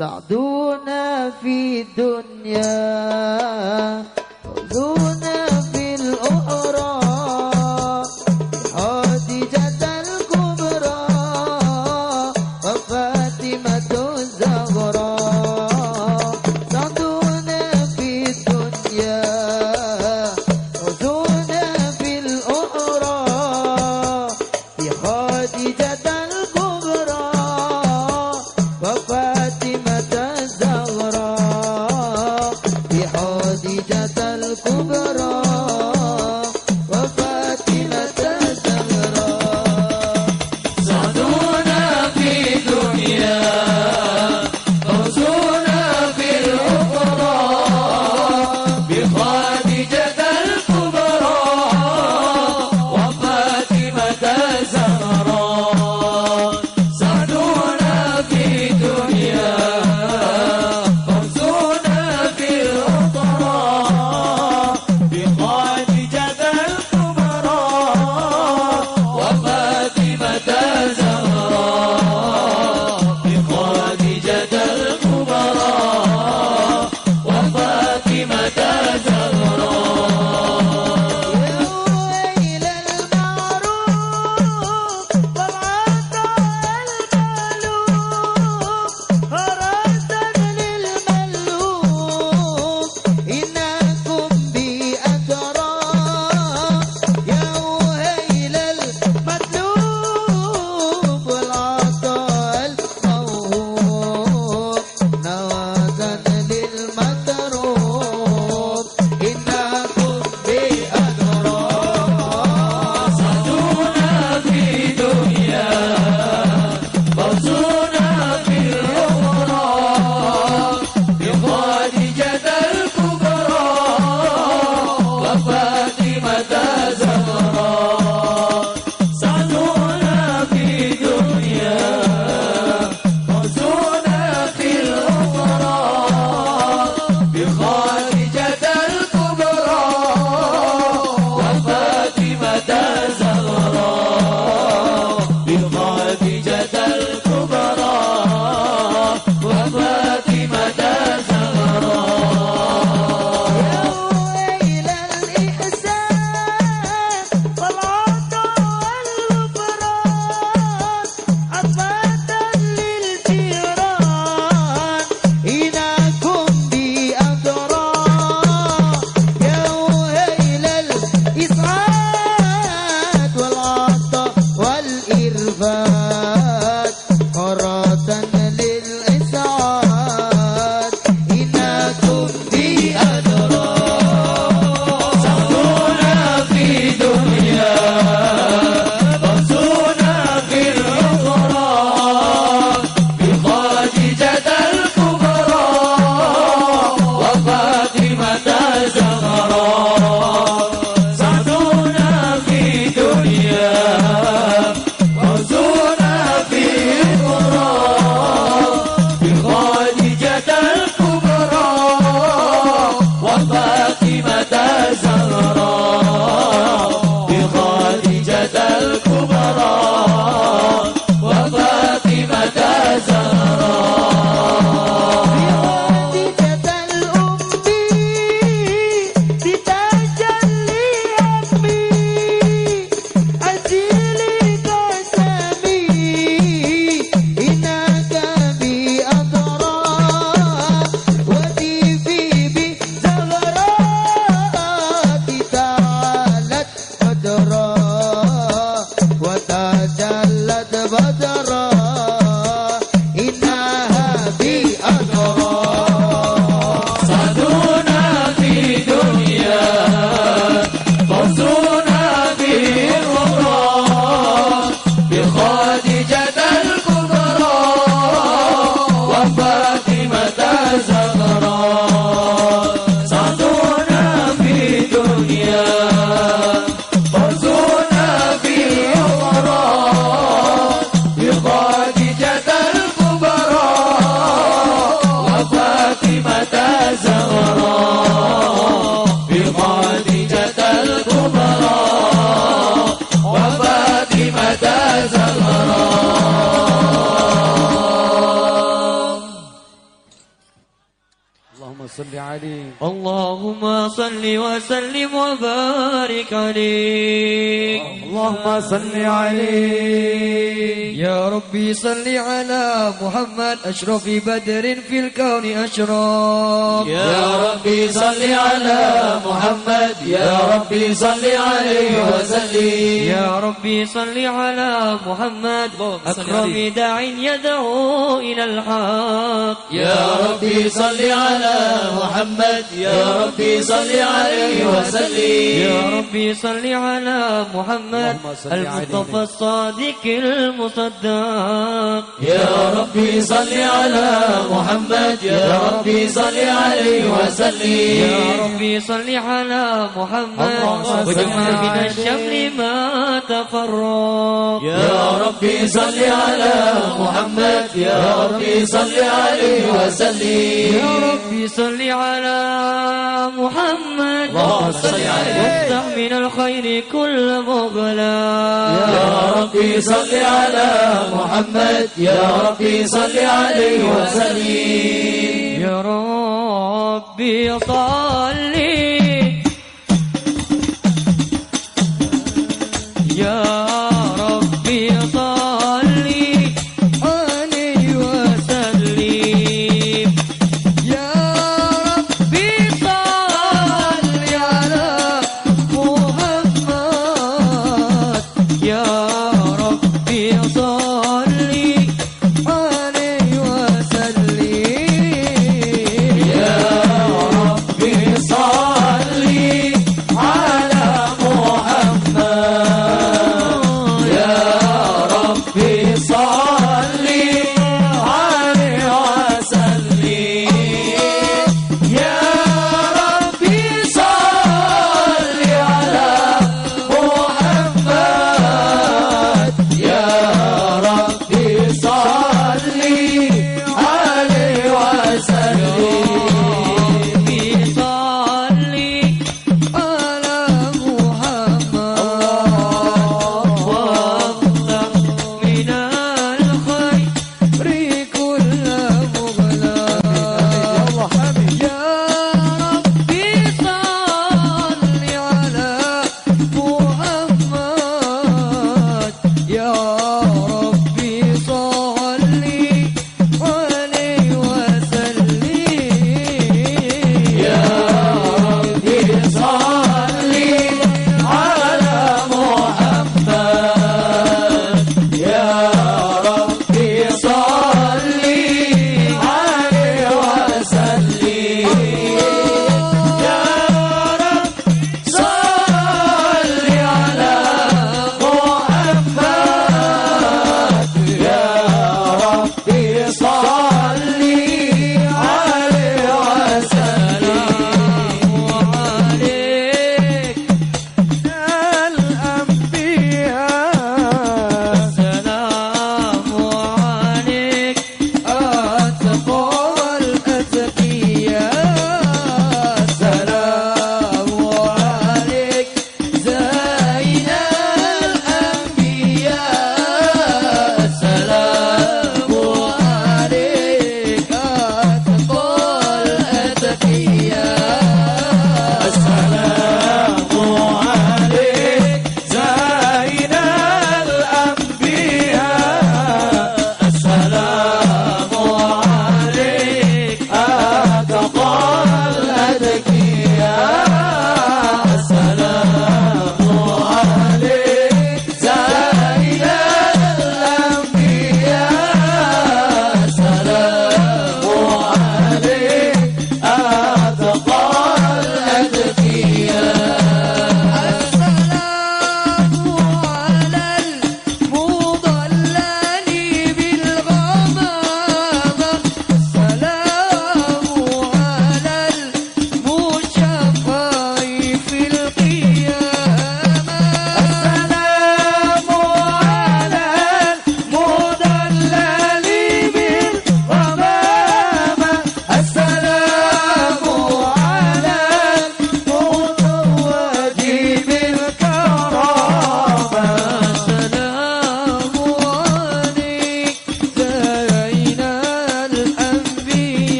سعدونا في الدنيا صل عليه اللهم صل وسلم وبارك عليه اللهم صل عليه يا ربي صل على محمد أشرف بدر في الكون أشرف. يا ربي صل على محمد. يا ربي صل عليه وسلم. يا ربي صل على محمد. أكرم داع يدعو إلى الحق. يا ربي صل على محمد. يا ربي صل عليه وسلم. يا ربي صل على محمد. المصطفى الصادق المصدق. يا ربي صل على محمد. يا ربي صل عليه وسلم. يا ربي صل على محمد. واجمع من. الشمل ما تفرق. يا ربي صل على محمد. يا ربي صل عليه وسلم. يا ربي صل على محمد. اللهم صل عليه. وافتح من الخير كل مغلاق يا ربي صل على محمد. يا ربي صل عليه وسلم. يا ربي صل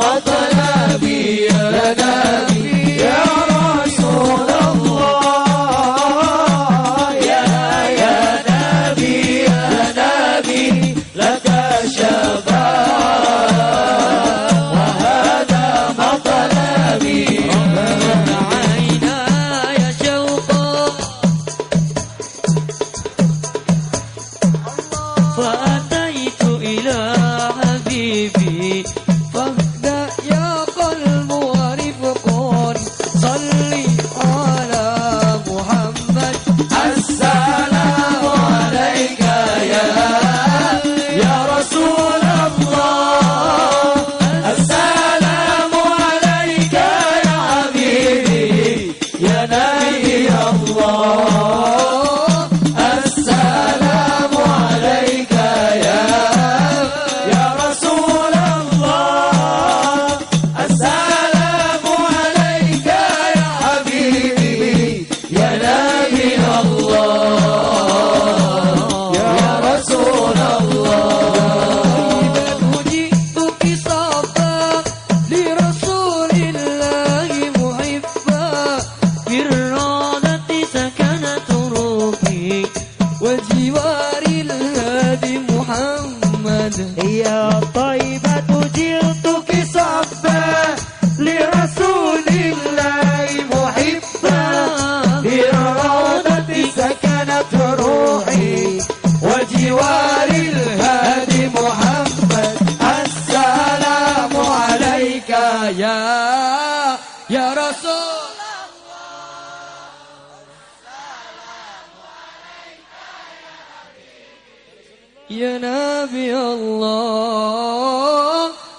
falta.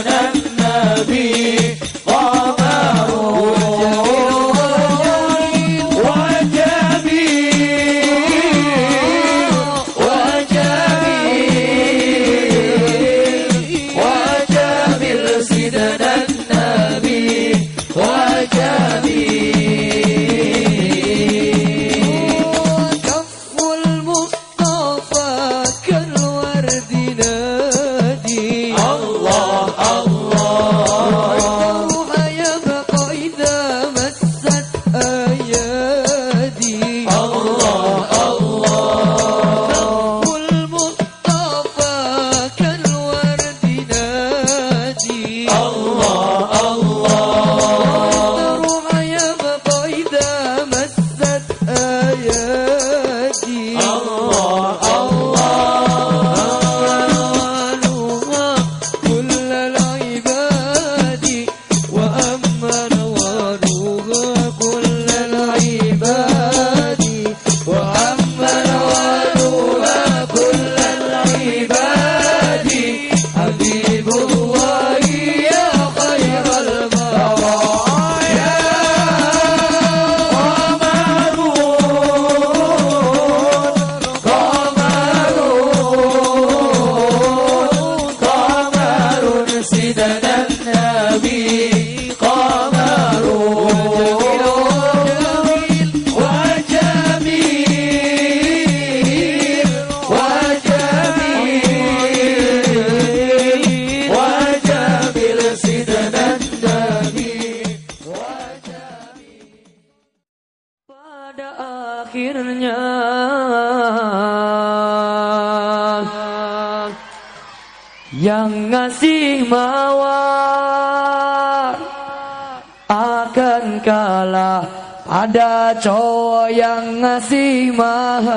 na mawar. Akan kalah pada cowok yang ngasih mahar.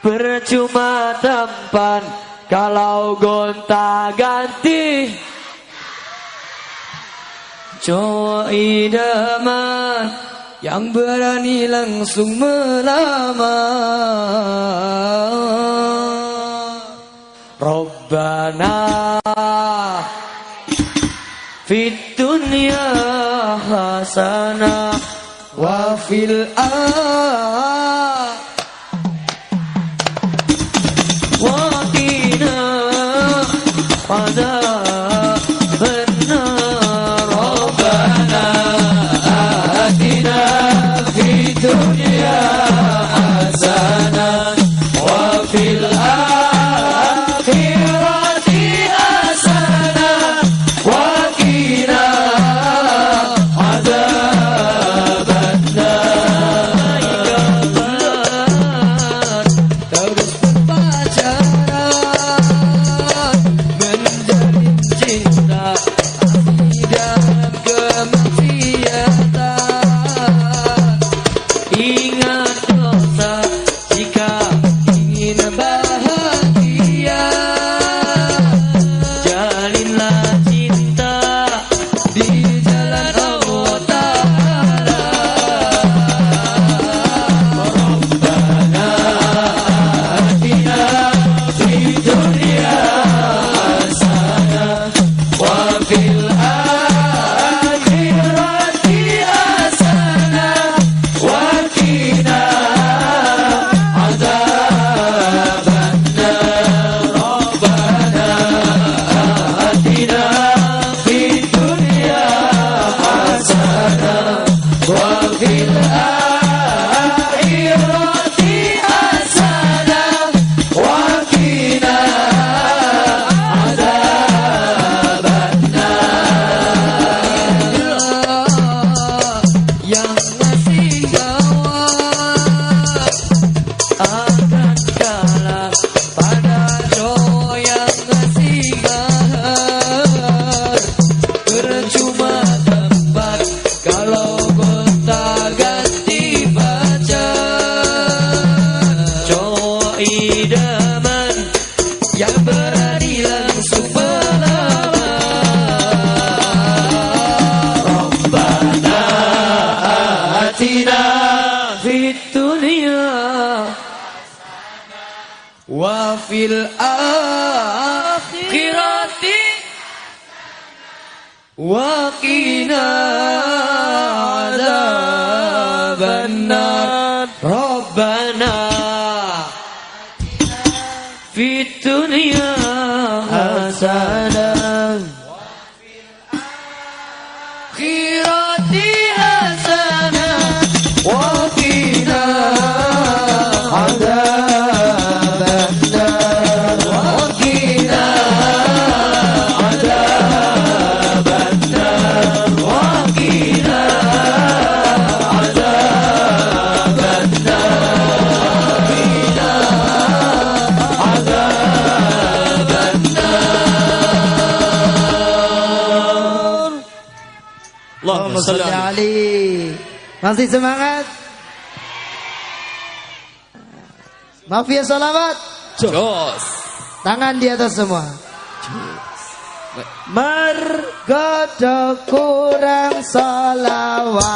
Percuma tampan kalau gonta ganti. Cowok idaman yang berani langsung melamar. Rabbana Fid dunya hasana Wa fil akhirah. وفي الآخرة وقنا عذاب النار. ربنا في الدنيا Allahumma Ali. Masih semangat? Mafia ya, Salawat, Jos. Tangan di atas semua. Mergodo kurang salawat.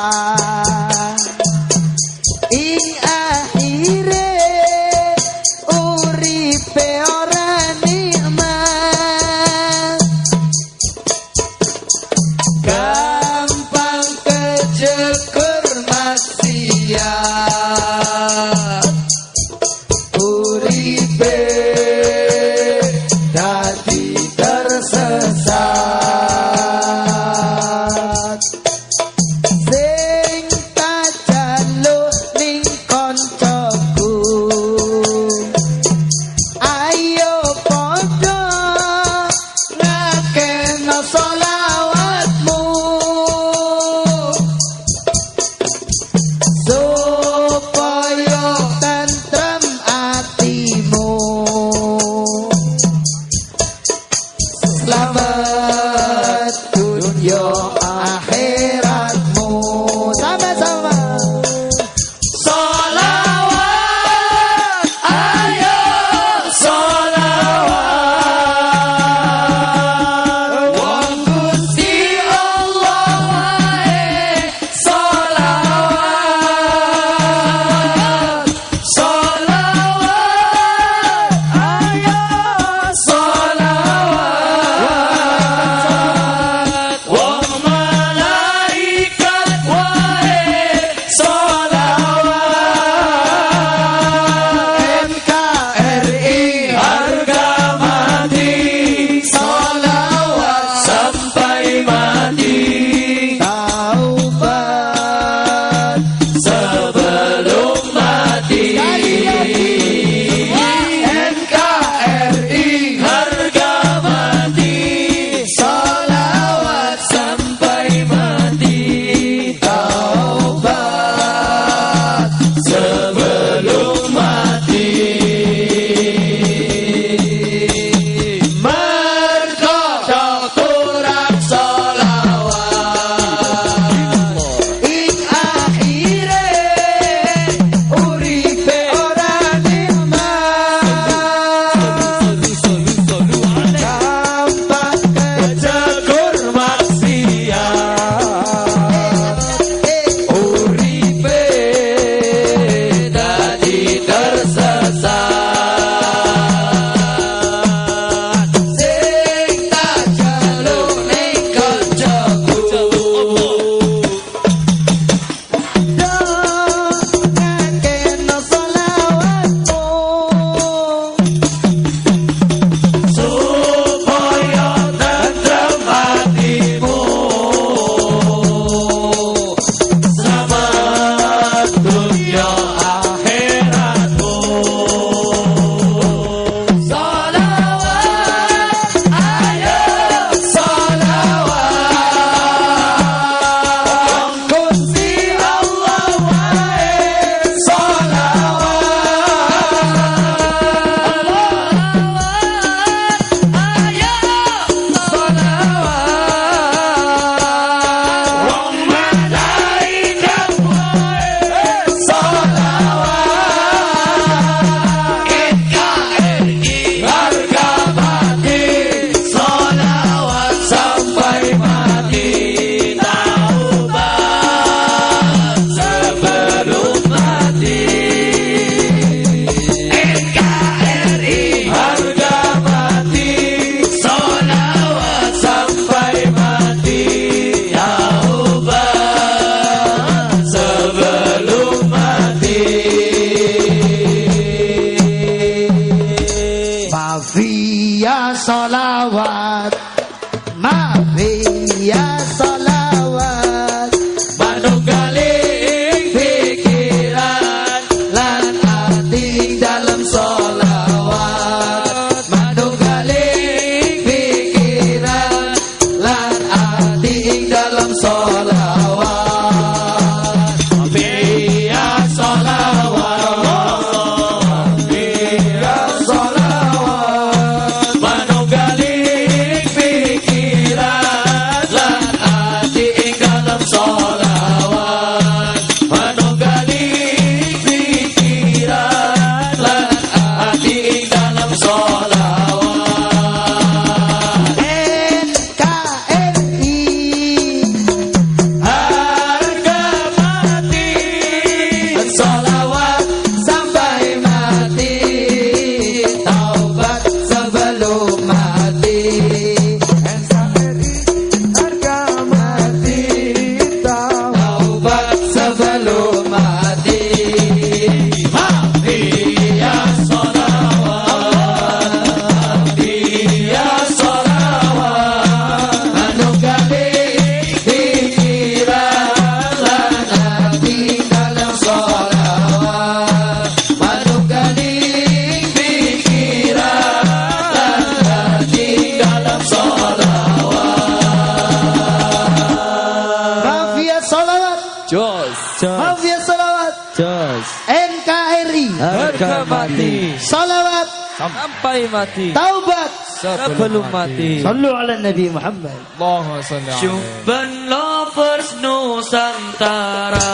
Salawat sampai mati. Taubat sebelum, mati. Sallu ala Nabi Muhammad. Allahu alaihi. Shubban lovers Nusantara.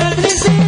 Madre